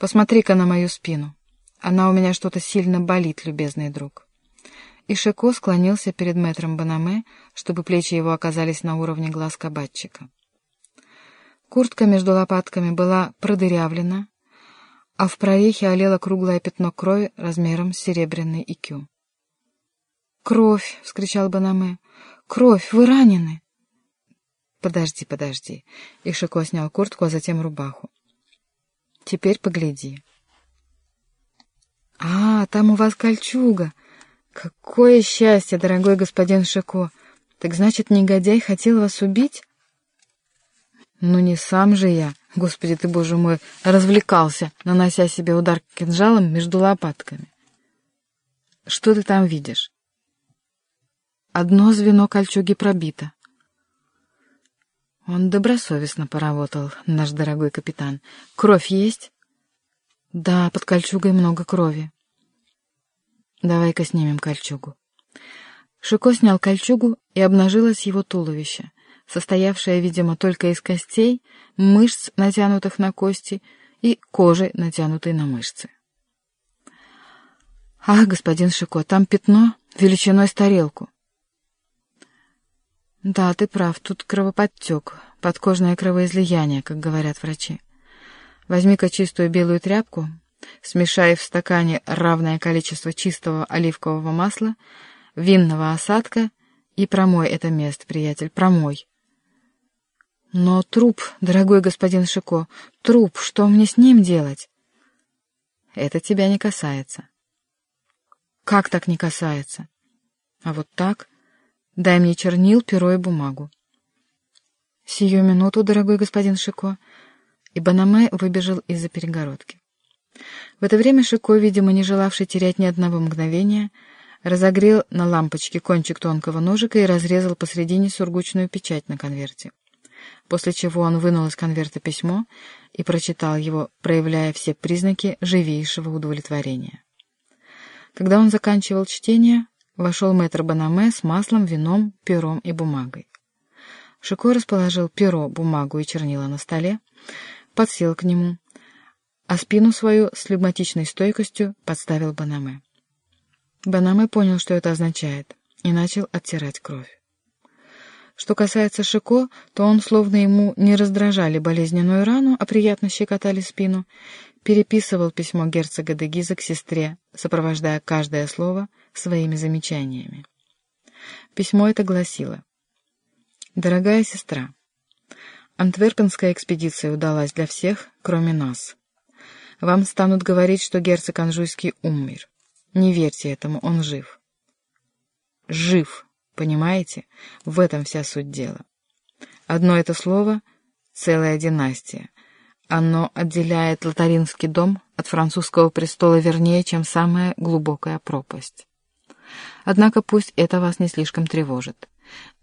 Посмотри-ка на мою спину. Она у меня что-то сильно болит, любезный друг». И Шико склонился перед мэтром Банаме, чтобы плечи его оказались на уровне глаз кабачика. Куртка между лопатками была продырявлена, а в прорехе олело круглое пятно крови размером с серебряный икю. «Кровь!» — вскричал Банаме. «Кровь! Вы ранены!» «Подожди, подожди!» И Шико снял куртку, а затем рубаху. «Теперь погляди». «А, там у вас кольчуга! Какое счастье, дорогой господин Шико! Так значит, негодяй хотел вас убить?» «Ну не сам же я!» Господи ты, боже мой, развлекался, нанося себе удар кинжалом между лопатками. Что ты там видишь? Одно звено кольчуги пробито. Он добросовестно поработал, наш дорогой капитан. Кровь есть? Да, под кольчугой много крови. Давай-ка снимем кольчугу. Шико снял кольчугу, и обнажилось его туловище состоявшая, видимо, только из костей, мышц, натянутых на кости, и кожи, натянутой на мышцы. «Ах, господин Шико, там пятно величиной с тарелку». «Да, ты прав, тут кровоподтек, подкожное кровоизлияние, как говорят врачи. Возьми-ка чистую белую тряпку, смешай в стакане равное количество чистого оливкового масла, винного осадка и промой это место, приятель, промой. Но труп, дорогой господин Шико, труп, что мне с ним делать? Это тебя не касается. Как так не касается? А вот так. Дай мне чернил, перо и бумагу. Сию минуту, дорогой господин Шико. И Банаме выбежал из-за перегородки. В это время Шико, видимо, не желавший терять ни одного мгновения, разогрел на лампочке кончик тонкого ножика и разрезал посредине сургучную печать на конверте после чего он вынул из конверта письмо и прочитал его, проявляя все признаки живейшего удовлетворения. Когда он заканчивал чтение, вошел мэтр Банаме с маслом, вином, пером и бумагой. Шико расположил перо, бумагу и чернила на столе, подсел к нему, а спину свою с флегматичной стойкостью подставил Банаме. Банаме понял, что это означает, и начал оттирать кровь. Что касается Шико, то он, словно ему не раздражали болезненную рану, а приятно щекотали спину, переписывал письмо герцога де Гиза к сестре, сопровождая каждое слово своими замечаниями. Письмо это гласило «Дорогая сестра, Антверпенская экспедиция удалась для всех, кроме нас. Вам станут говорить, что герцог Анжуйский умер. Не верьте этому, он жив». «Жив», Понимаете? В этом вся суть дела. Одно это слово — целая династия. Оно отделяет лотаринский дом от французского престола вернее, чем самая глубокая пропасть. Однако пусть это вас не слишком тревожит.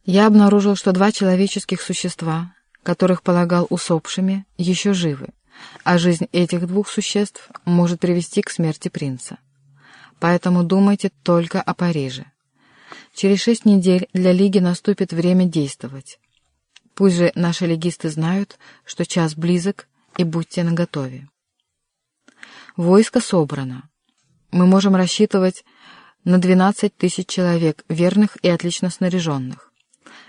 Я обнаружил, что два человеческих существа, которых полагал усопшими, еще живы, а жизнь этих двух существ может привести к смерти принца. Поэтому думайте только о Париже. Через шесть недель для Лиги наступит время действовать. Пусть же наши легисты знают, что час близок, и будьте наготове. Войско собрано. Мы можем рассчитывать на 12 тысяч человек, верных и отлично снаряженных.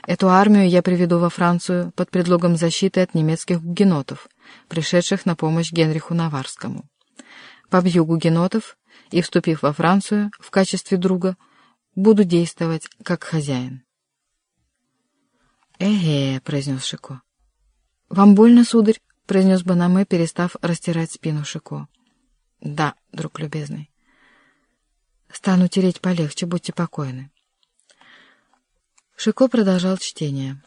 Эту армию я приведу во Францию под предлогом защиты от немецких гугенотов, пришедших на помощь Генриху Наварскому. Побью гугенотов и, вступив во Францию в качестве друга, Буду действовать как хозяин. «Эге», — произнес Шико. «Вам больно, сударь?» — произнес Банаме, перестав растирать спину Шико. «Да, друг любезный. Стану тереть полегче, будьте покойны». Шико продолжал чтение.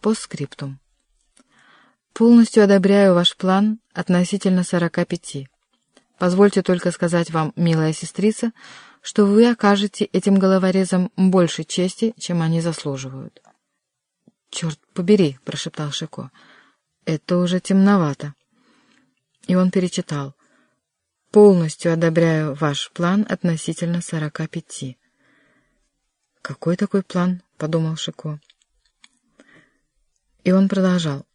Постскриптум. «Полностью одобряю ваш план относительно сорока пяти. Позвольте только сказать вам, милая сестрица, что вы окажете этим головорезам больше чести, чем они заслуживают. «Черт побери!» — прошептал Шико. «Это уже темновато». И он перечитал. «Полностью одобряю ваш план относительно сорока пяти». «Какой такой план?» — подумал Шико. И он продолжал.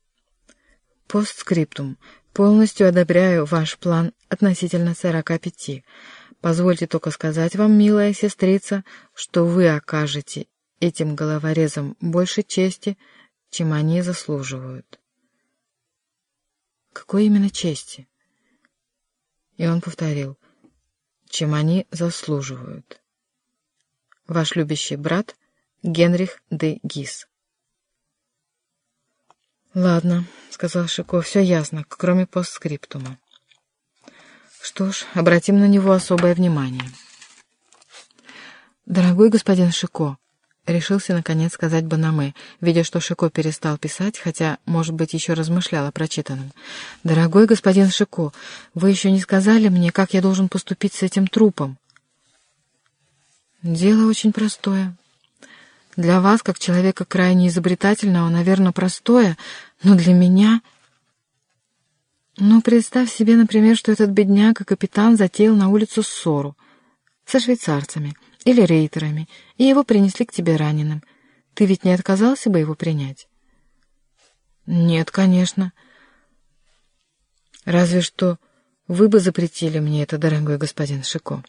Постскриптум. Полностью одобряю ваш план относительно сорока пяти. Позвольте только сказать вам, милая сестрица, что вы окажете этим головорезам больше чести, чем они заслуживают. Какой именно чести? И он повторил, чем они заслуживают. Ваш любящий брат Генрих де Гис. «Ладно», — сказал Шико, — «все ясно, кроме постскриптума». «Что ж, обратим на него особое внимание». «Дорогой господин Шико», — решился наконец сказать Банаме, видя, что Шико перестал писать, хотя, может быть, еще размышлял о прочитанном. «Дорогой господин Шико, вы еще не сказали мне, как я должен поступить с этим трупом». «Дело очень простое», для вас, как человека крайне изобретательного, наверное, простое, но для меня... Ну, представь себе, например, что этот бедняга капитан затеял на улицу ссору со швейцарцами или рейтерами, и его принесли к тебе раненым. Ты ведь не отказался бы его принять? Нет, конечно. Разве что вы бы запретили мне это, дорогой господин Шико.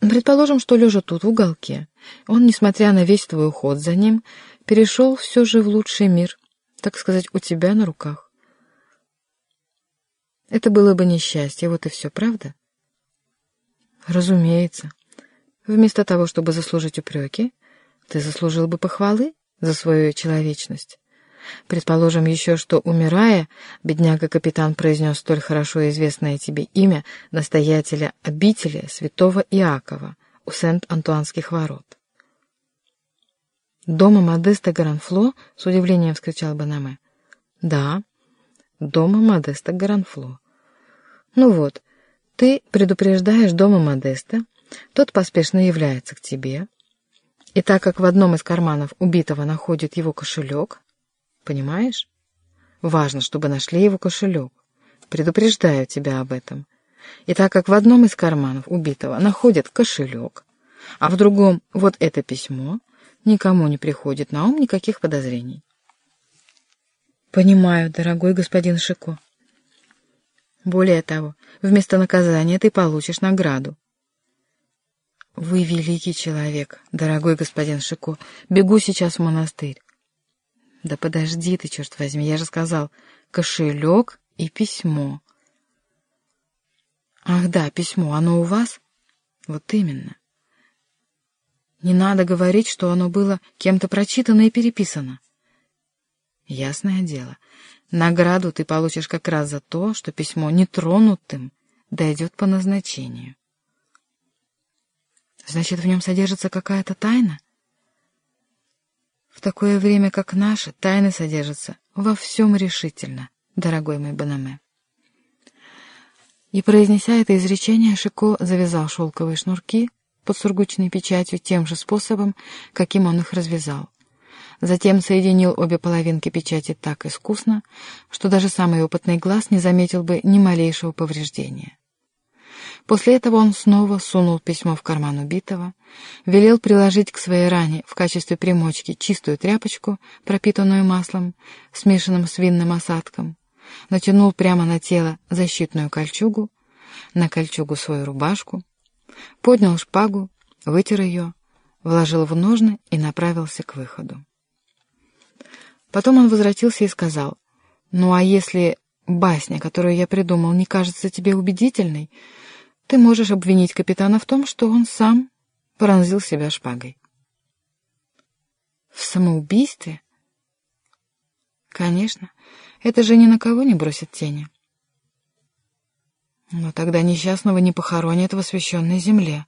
Предположим, что, лежа тут, в уголке, он, несмотря на весь твой уход за ним, перешел все же в лучший мир, так сказать, у тебя на руках. Это было бы несчастье, вот и все, правда? Разумеется. Вместо того, чтобы заслужить упреки, ты заслужил бы похвалы за свою человечность. Предположим еще, что, умирая, бедняга-капитан произнес столь хорошо известное тебе имя настоятеля обители святого Иакова у Сент-Антуанских ворот. «Дома Модеста Гранфло?» — с удивлением вскричал Банаме. «Да, дома Модеста Гранфло. Ну вот, ты предупреждаешь дома Модеста, тот поспешно является к тебе, и так как в одном из карманов убитого находит его кошелек, Понимаешь? Важно, чтобы нашли его кошелек. Предупреждаю тебя об этом. И так как в одном из карманов убитого находят кошелек, а в другом вот это письмо, никому не приходит на ум никаких подозрений. Понимаю, дорогой господин Шико. Более того, вместо наказания ты получишь награду. Вы великий человек, дорогой господин Шико. Бегу сейчас в монастырь. Да подожди ты, черт возьми, я же сказал, кошелек и письмо. Ах да, письмо, оно у вас? Вот именно. Не надо говорить, что оно было кем-то прочитано и переписано. Ясное дело, награду ты получишь как раз за то, что письмо нетронутым дойдет по назначению. Значит, в нем содержится какая-то тайна? — в такое время, как наше, тайны содержатся во всем решительно, дорогой мой Банаме. И, произнеся это изречение, Шико завязал шелковые шнурки под сургучной печатью тем же способом, каким он их развязал. Затем соединил обе половинки печати так искусно, что даже самый опытный глаз не заметил бы ни малейшего повреждения. После этого он снова сунул письмо в карман убитого, велел приложить к своей ране в качестве примочки чистую тряпочку, пропитанную маслом, смешанным с винным осадком, натянул прямо на тело защитную кольчугу, на кольчугу свою рубашку, поднял шпагу, вытер ее, вложил в ножны и направился к выходу. Потом он возвратился и сказал, «Ну а если басня, которую я придумал, не кажется тебе убедительной, ты можешь обвинить капитана в том, что он сам пронзил себя шпагой. В самоубийстве? Конечно, это же ни на кого не бросит тени. Но тогда несчастного не похоронят в освященной земле.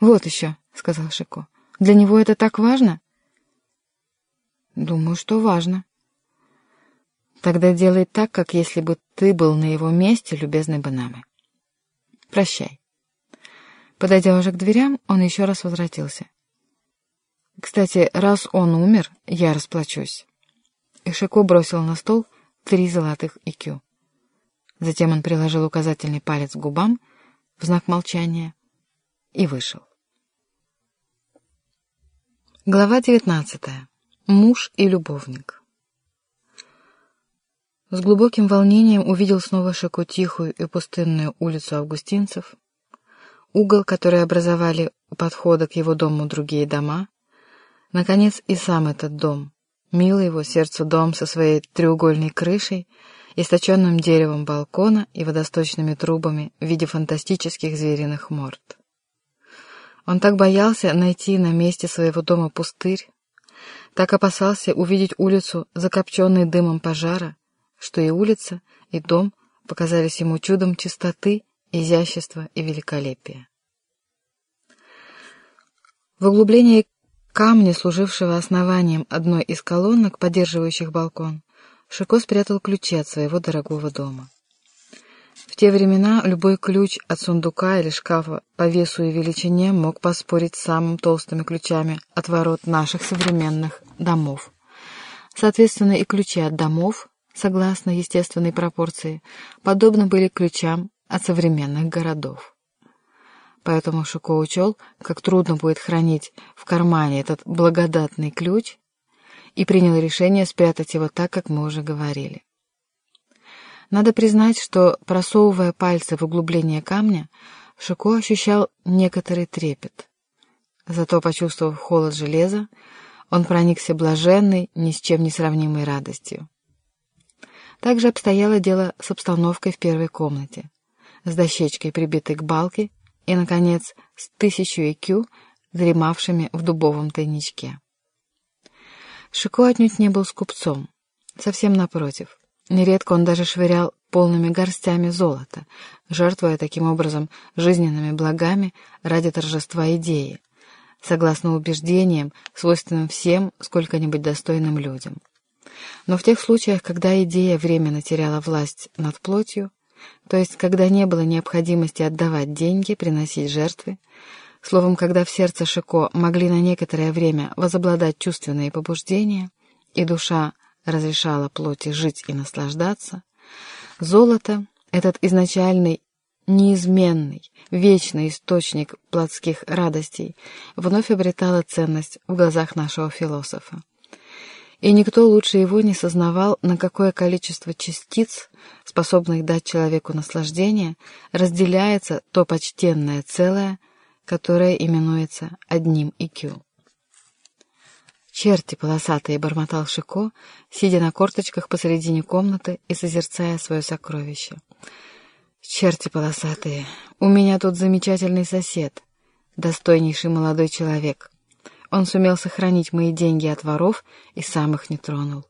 Вот еще, — сказал Шико, — для него это так важно? Думаю, что важно. Тогда делай так, как если бы ты был на его месте, любезный Банамы. Прощай. Подойдя уже к дверям, он еще раз возвратился. Кстати, раз он умер, я расплачусь. И Шико бросил на стол три золотых икю. Затем он приложил указательный палец к губам в знак молчания и вышел. Глава девятнадцатая. Муж и любовник. С глубоким волнением увидел снова Шико тихую и пустынную улицу августинцев, угол, который образовали у подхода к его дому другие дома, наконец и сам этот дом, милый его сердцу дом со своей треугольной крышей, источенным деревом балкона и водосточными трубами в виде фантастических звериных морд. Он так боялся найти на месте своего дома пустырь, так опасался увидеть улицу, закопченной дымом пожара, что и улица, и дом показались ему чудом чистоты, изящества и великолепия. В углублении камня, служившего основанием одной из колоннок, поддерживающих балкон, Шико спрятал ключи от своего дорогого дома. В те времена любой ключ от сундука или шкафа по весу и величине мог поспорить с самыми толстыми ключами от ворот наших современных домов. Соответственно, и ключи от домов, согласно естественной пропорции, подобны были ключам от современных городов. Поэтому Шуко учел, как трудно будет хранить в кармане этот благодатный ключ, и принял решение спрятать его так, как мы уже говорили. Надо признать, что, просовывая пальцы в углубление камня, Шико ощущал некоторый трепет. Зато, почувствовав холод железа, он проникся блаженной, ни с чем не сравнимой радостью. Также обстояло дело с обстановкой в первой комнате, с дощечкой, прибитой к балке, и, наконец, с тысячу IQ, дремавшими в дубовом тайничке. Шико отнюдь не был скупцом, совсем напротив. Нередко он даже швырял полными горстями золота, жертвуя таким образом жизненными благами ради торжества идеи, согласно убеждениям, свойственным всем сколько-нибудь достойным людям. Но в тех случаях, когда идея временно теряла власть над плотью, то есть когда не было необходимости отдавать деньги, приносить жертвы, словом, когда в сердце Шико могли на некоторое время возобладать чувственные побуждения, и душа разрешала плоти жить и наслаждаться, золото, этот изначальный, неизменный, вечный источник плотских радостей, вновь обретало ценность в глазах нашего философа. И никто лучше его не сознавал, на какое количество частиц, способных дать человеку наслаждение, разделяется то почтенное целое, которое именуется одним икю. «Черти полосатые!» — бормотал Шико, сидя на корточках посредине комнаты и созерцая свое сокровище. «Черти полосатые! У меня тут замечательный сосед, достойнейший молодой человек. Он сумел сохранить мои деньги от воров и сам их не тронул.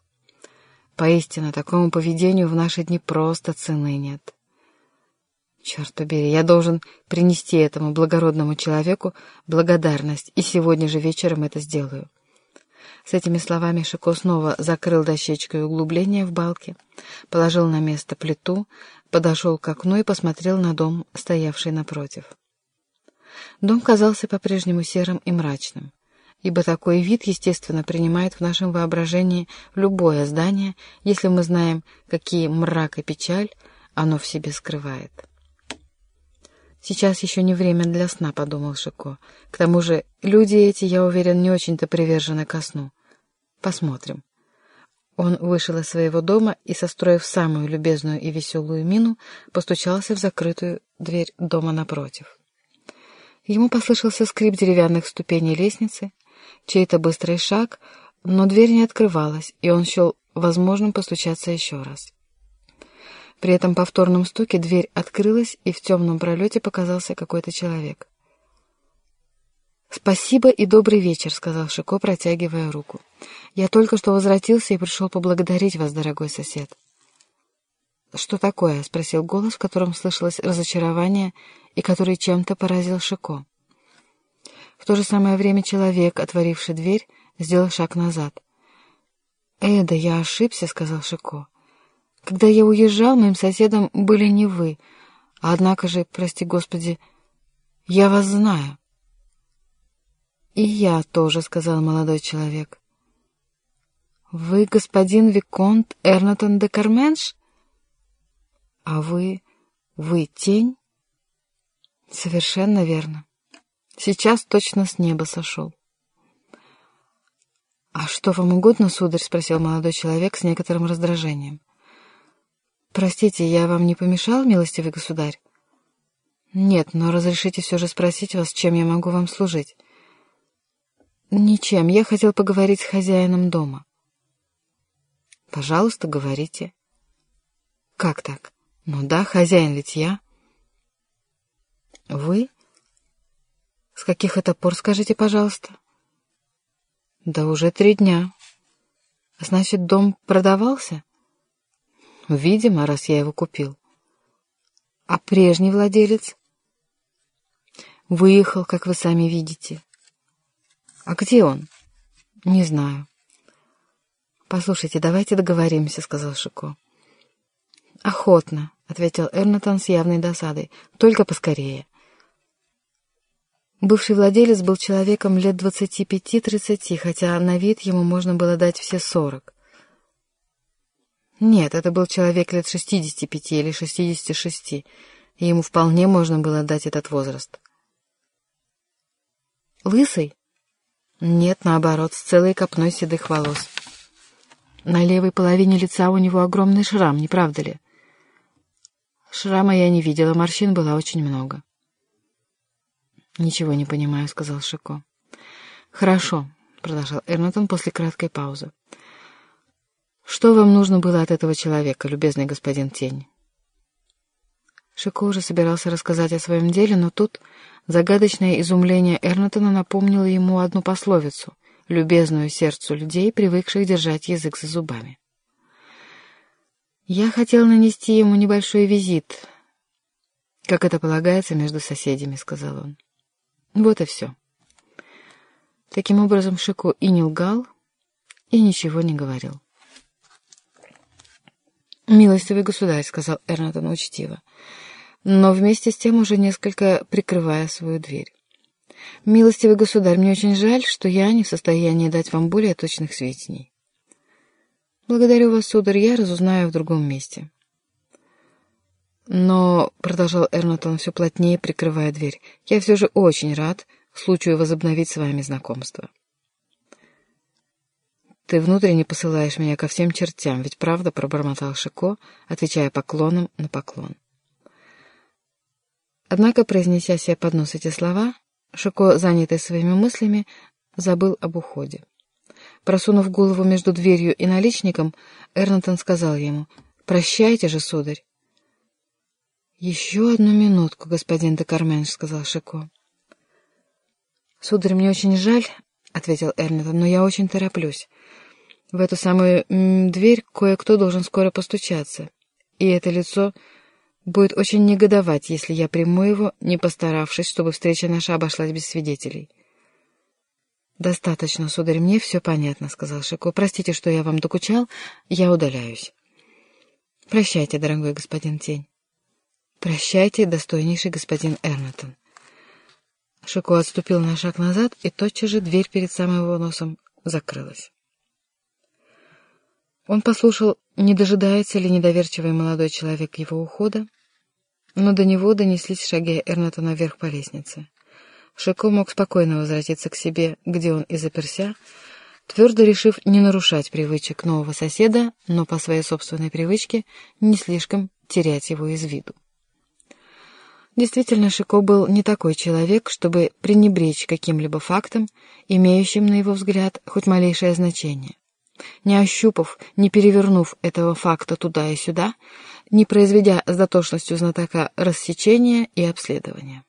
Поистине, такому поведению в наши дни просто цены нет. Черт побери, я должен принести этому благородному человеку благодарность, и сегодня же вечером это сделаю». С этими словами Шико снова закрыл дощечкой углубление в балке, положил на место плиту, подошел к окну и посмотрел на дом, стоявший напротив. Дом казался по-прежнему серым и мрачным, ибо такой вид, естественно, принимает в нашем воображении любое здание, если мы знаем, какие мрак и печаль оно в себе скрывает. «Сейчас еще не время для сна», — подумал Шико. «К тому же люди эти, я уверен, не очень-то привержены ко сну. Посмотрим». Он вышел из своего дома и, состроив самую любезную и веселую мину, постучался в закрытую дверь дома напротив. Ему послышался скрип деревянных ступеней лестницы, чей-то быстрый шаг, но дверь не открывалась, и он счел возможным постучаться еще раз. При этом повторном стуке дверь открылась, и в темном пролете показался какой-то человек. «Спасибо и добрый вечер», — сказал Шико, протягивая руку. «Я только что возвратился и пришел поблагодарить вас, дорогой сосед». «Что такое?» — спросил голос, в котором слышалось разочарование и который чем-то поразил Шико. В то же самое время человек, отворивший дверь, сделал шаг назад. «Э, да я ошибся», — сказал Шико. Когда я уезжал, моим соседом были не вы. Однако же, прости господи, я вас знаю. И я тоже, — сказал молодой человек. Вы господин Виконт Эрнатон де Карменш? А вы... вы тень? Совершенно верно. Сейчас точно с неба сошел. «А что вам угодно, сударь?» — спросил молодой человек с некоторым раздражением. «Простите, я вам не помешал, милостивый государь?» «Нет, но разрешите все же спросить вас, чем я могу вам служить?» «Ничем. Я хотел поговорить с хозяином дома». «Пожалуйста, говорите». «Как так? Ну да, хозяин ведь я». «Вы? С каких это пор, скажите, пожалуйста?» «Да уже три дня. Значит, дом продавался?» «Видимо, раз я его купил». «А прежний владелец?» «Выехал, как вы сами видите». «А где он?» «Не знаю». «Послушайте, давайте договоримся», — сказал Шико. «Охотно», — ответил Эрнатон с явной досадой. «Только поскорее». Бывший владелец был человеком лет двадцати пяти-тридцати, хотя на вид ему можно было дать все сорок. Нет, это был человек лет шестидесяти пяти или шестидесяти шести, и ему вполне можно было дать этот возраст. Лысый? Нет, наоборот, с целой копной седых волос. На левой половине лица у него огромный шрам, не правда ли? Шрама я не видела, морщин было очень много. «Ничего не понимаю», — сказал Шико. «Хорошо», — продолжал Эрнатон после краткой паузы. «Что вам нужно было от этого человека, любезный господин Тень?» Шико уже собирался рассказать о своем деле, но тут загадочное изумление Эрнатона напомнило ему одну пословицу, любезную сердцу людей, привыкших держать язык за зубами. «Я хотел нанести ему небольшой визит, как это полагается между соседями», — сказал он. Вот и все. Таким образом, Шико и не лгал, и ничего не говорил. «Милостивый государь», — сказал Эрнатон учтиво, но вместе с тем уже несколько прикрывая свою дверь. «Милостивый государь, мне очень жаль, что я не в состоянии дать вам более точных сведений. Благодарю вас, сударь, я разузнаю в другом месте». Но, — продолжал Эрнатон все плотнее, прикрывая дверь, — я все же очень рад случаю возобновить с вами знакомство. «Ты внутренне посылаешь меня ко всем чертям, ведь правда?» — пробормотал Шико, отвечая поклоном на поклон. Однако, произнеся себе под нос эти слова, Шико, занятый своими мыслями, забыл об уходе. Просунув голову между дверью и наличником, Эрнатон сказал ему, «Прощайте же, сударь, «Еще одну минутку, господин де Карменш», — сказал Шико. «Сударь, мне очень жаль», — ответил Эрнетон, — «но я очень тороплюсь. В эту самую дверь кое-кто должен скоро постучаться, и это лицо будет очень негодовать, если я приму его, не постаравшись, чтобы встреча наша обошлась без свидетелей». «Достаточно, сударь, мне все понятно», — сказал Шико. «Простите, что я вам докучал, я удаляюсь». «Прощайте, дорогой господин Тень». «Прощайте, достойнейший господин Эрнатон». Шико отступил на шаг назад, и тотчас же дверь перед самым его носом закрылась. Он послушал, не дожидается ли недоверчивый молодой человек его ухода, но до него донеслись шаги Эрнатона вверх по лестнице. Шико мог спокойно возвратиться к себе, где он и заперся, твердо решив не нарушать привычек нового соседа, но по своей собственной привычке не слишком терять его из виду. Действительно, Шико был не такой человек, чтобы пренебречь каким-либо фактом, имеющим, на его взгляд, хоть малейшее значение. Не ощупав, не перевернув этого факта туда и сюда, не произведя с дотошностью знатока рассечения и обследования.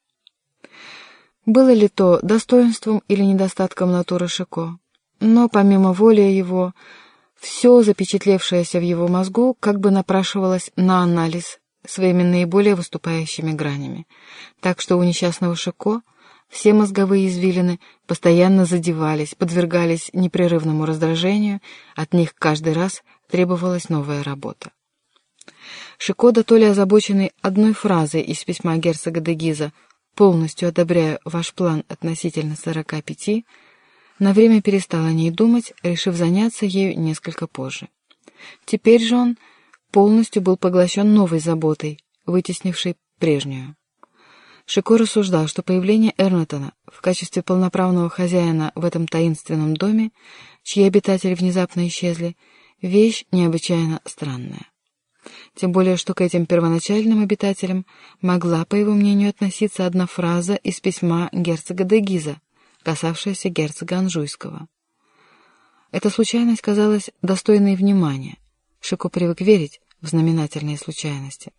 Было ли то достоинством или недостатком натуры Шико, но помимо воли его, все запечатлевшееся в его мозгу как бы напрашивалось на анализ своими наиболее выступающими гранями, так что у несчастного Шико все мозговые извилины постоянно задевались, подвергались непрерывному раздражению, от них каждый раз требовалась новая работа. Шико, да то ли озабоченный одной фразой из письма герцога де Гиза «Полностью одобряю ваш план относительно сорока пяти», на время перестал о ней думать, решив заняться ею несколько позже. Теперь же он полностью был поглощен новой заботой, вытеснившей прежнюю. Шико рассуждал, что появление Эрнатона в качестве полноправного хозяина в этом таинственном доме, чьи обитатели внезапно исчезли, вещь необычайно странная. тем более что к этим первоначальным обитателям могла, по его мнению, относиться одна фраза из письма герцога де Гиза, касавшаяся герцога Анжуйского. Эта случайность казалась достойной внимания. Шико привык верить в знаменательные случайности.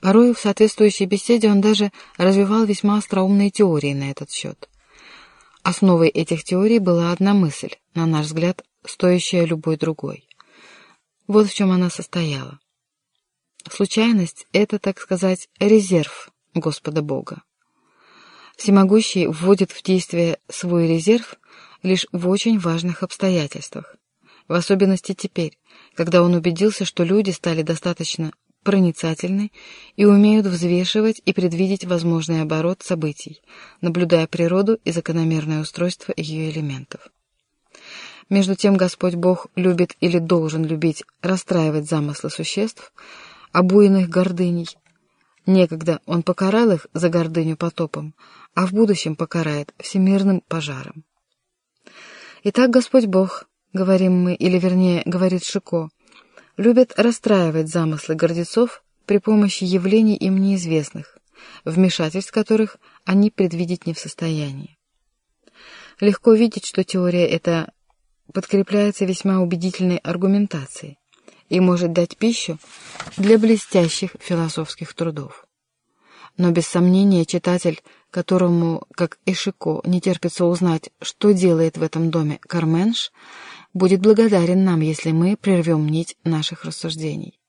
Порой в соответствующей беседе он даже развивал весьма остроумные теории на этот счет. Основой этих теорий была одна мысль, на наш взгляд, стоящая любой другой. Вот в чем она состояла. Случайность — это, так сказать, резерв Господа Бога. Всемогущий вводит в действие свой резерв лишь в очень важных обстоятельствах, в особенности теперь, когда он убедился, что люди стали достаточно проницательны и умеют взвешивать и предвидеть возможный оборот событий, наблюдая природу и закономерное устройство ее элементов. Между тем Господь Бог любит или должен любить расстраивать замыслы существ, обуянных гордыней. Некогда Он покарал их за гордыню потопом, а в будущем покарает всемирным пожаром. Итак, Господь Бог, говорим мы, или вернее, говорит Шико, любит расстраивать замыслы гордецов при помощи явлений им неизвестных, вмешательств которых они предвидеть не в состоянии. Легко видеть, что теория эта подкрепляется весьма убедительной аргументацией и может дать пищу для блестящих философских трудов. Но без сомнения читатель, которому, как Эшико, не терпится узнать, что делает в этом доме Карменш, будет благодарен нам, если мы прервем нить наших рассуждений.